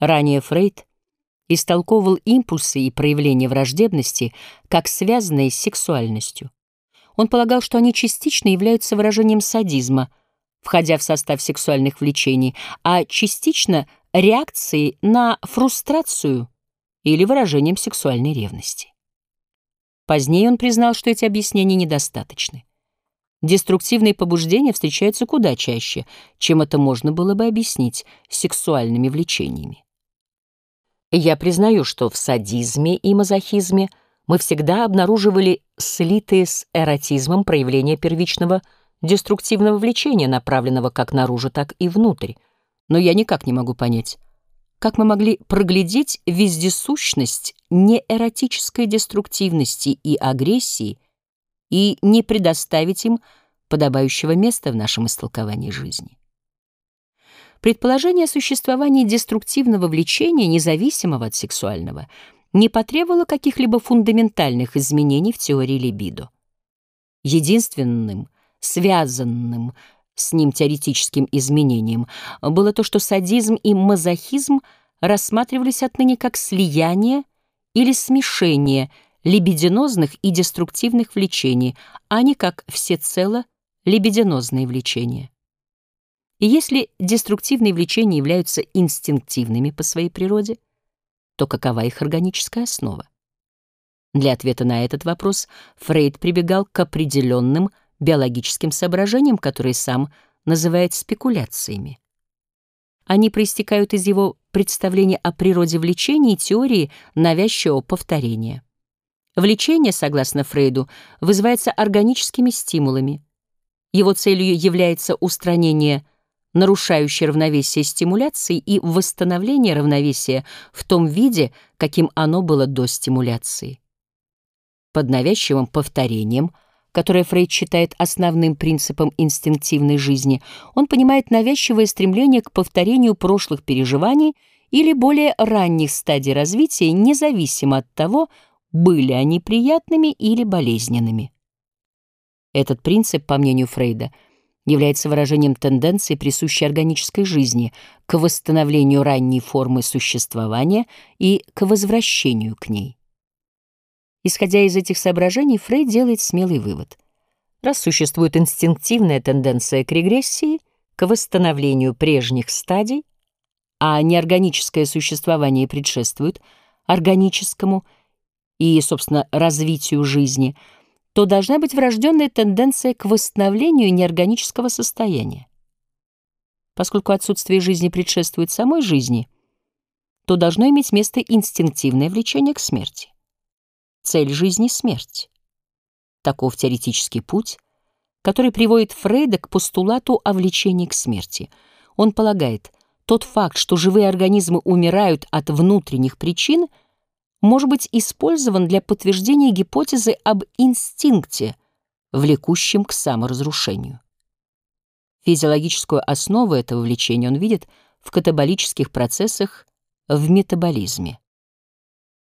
Ранее Фрейд истолковывал импульсы и проявления враждебности как связанные с сексуальностью. Он полагал, что они частично являются выражением садизма, входя в состав сексуальных влечений, а частично — реакцией на фрустрацию или выражением сексуальной ревности. Позднее он признал, что эти объяснения недостаточны. Деструктивные побуждения встречаются куда чаще, чем это можно было бы объяснить сексуальными влечениями. Я признаю, что в садизме и мазохизме мы всегда обнаруживали слитые с эротизмом проявления первичного деструктивного влечения, направленного как наружу, так и внутрь. Но я никак не могу понять, как мы могли проглядеть вездесущность неэротической деструктивности и агрессии и не предоставить им подобающего места в нашем истолковании жизни. Предположение о существовании деструктивного влечения, независимого от сексуального, не потребовало каких-либо фундаментальных изменений в теории либидо. Единственным, связанным с ним теоретическим изменением было то, что садизм и мазохизм рассматривались отныне как слияние или смешение – либидинозных и деструктивных влечений, а не как всецело либидинозные влечения. И если деструктивные влечения являются инстинктивными по своей природе, то какова их органическая основа? Для ответа на этот вопрос Фрейд прибегал к определенным биологическим соображениям, которые сам называет спекуляциями. Они проистекают из его представления о природе влечения и теории навязчивого повторения. Влечение, согласно Фрейду, вызывается органическими стимулами. Его целью является устранение нарушающей равновесие стимуляции и восстановление равновесия в том виде, каким оно было до стимуляции. Под навязчивым повторением, которое Фрейд считает основным принципом инстинктивной жизни, он понимает навязчивое стремление к повторению прошлых переживаний или более ранних стадий развития, независимо от того, были они приятными или болезненными. Этот принцип, по мнению Фрейда, является выражением тенденции, присущей органической жизни, к восстановлению ранней формы существования и к возвращению к ней. Исходя из этих соображений, Фрейд делает смелый вывод. Раз существует инстинктивная тенденция к регрессии, к восстановлению прежних стадий, а неорганическое существование предшествует органическому – и, собственно, развитию жизни, то должна быть врожденная тенденция к восстановлению неорганического состояния. Поскольку отсутствие жизни предшествует самой жизни, то должно иметь место инстинктивное влечение к смерти. Цель жизни — смерть. Таков теоретический путь, который приводит Фрейда к постулату о влечении к смерти. Он полагает, тот факт, что живые организмы умирают от внутренних причин — может быть использован для подтверждения гипотезы об инстинкте, влекущем к саморазрушению. Физиологическую основу этого влечения он видит в катаболических процессах в метаболизме.